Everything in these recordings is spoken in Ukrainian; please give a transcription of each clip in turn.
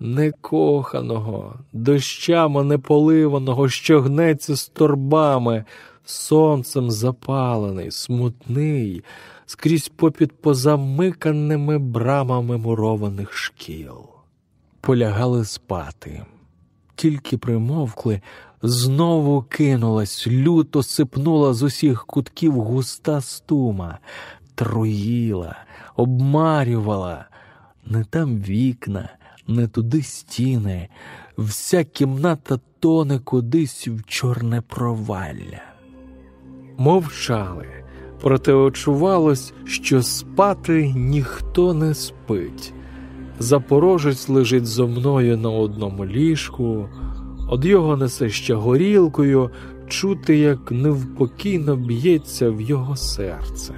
некоханого, дощами неполиваного, що гнеться з торбами, сонцем запалений, смутний, скрізь попід позамиканими брамами мурованих шкіл. Полягали спати, тільки примовкли, знову кинулась, люто сипнула з усіх кутків густа стума, труїла, обмарювала, не там вікна, не туди стіни, вся кімната тоне кудись в чорне провалля. Мовчали, проте очувалось, що спати ніхто не спить. Запорожець лежить зо мною на одному ліжку, од його несе ще горілкою, чути, як невпокійно б'ється в його серце,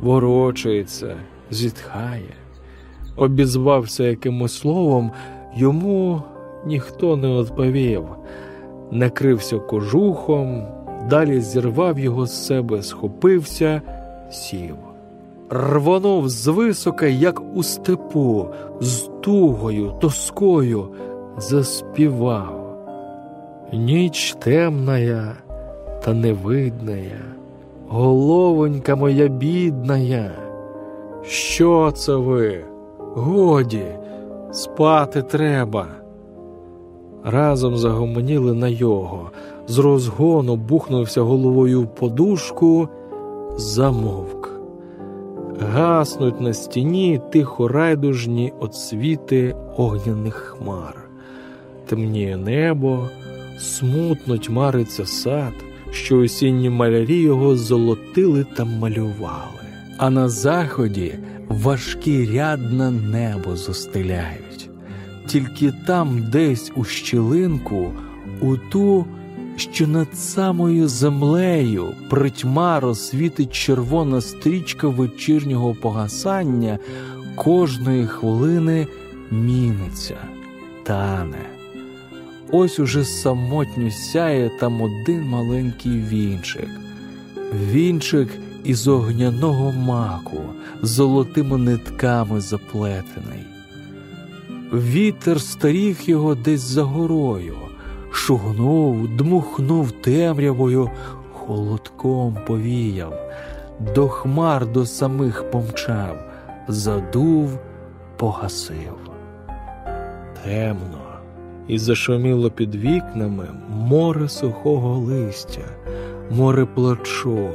ворочається, зітхає. Обізвався якимось словом, йому ніхто не відповів, накрився кожухом, далі зірвав його з себе, схопився, сів. Рвонув звисока, як у степу, з тугою, тоскою заспівав. Ніч темная та невидная, головонька моя бідная. Що це ви? Годі, спати треба. Разом загомоніли на його, з розгону бухнувся головою в подушку, замовк. Гаснуть на стіні тихо райдужні отсвіти огняних хмар. Темніє небо, смутно тьмариться сад, що осінні малярі його золотили та малювали. А на заході важкі ряд на небо зостеляють, тільки там, десь у щілинку, у ту, що над самою землею притьмаро світить червона стрічка вечірнього погасання, кожної хвилини міниться, тане. Ось уже самотньо сяє там один маленький вінчик, вінчик із огняного маку, золотими нитками заплетений. Вітер старіг його десь за горою, шугнув, дмухнув темрявою, холодком повіяв, до хмар до самих помчав, задув, погасив. Темно, і зашуміло під вікнами море сухого листя, море плачу,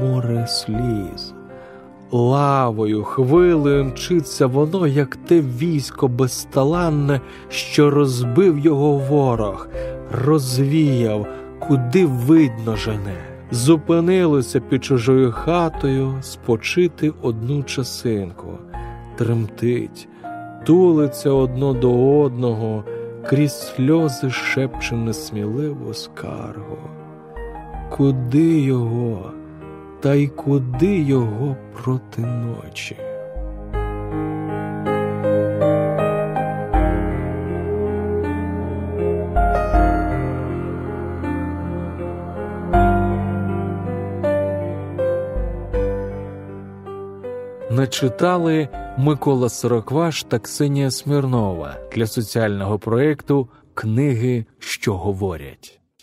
море сліз. Лавою, хвилею мчиться воно, як те військо безталанне, що розбив його ворог, розвіяв, куди видно жене. Зупинилося під чужою хатою спочити одну часинку, тремтить, тулиться одно до одного, крізь сльози шепче несміливу скаргу. Куди його? Та й куди його проти ночі? Начитали Микола Сорокваш та Ксенія Смірнова для соціального проєкту Книги, що говорять.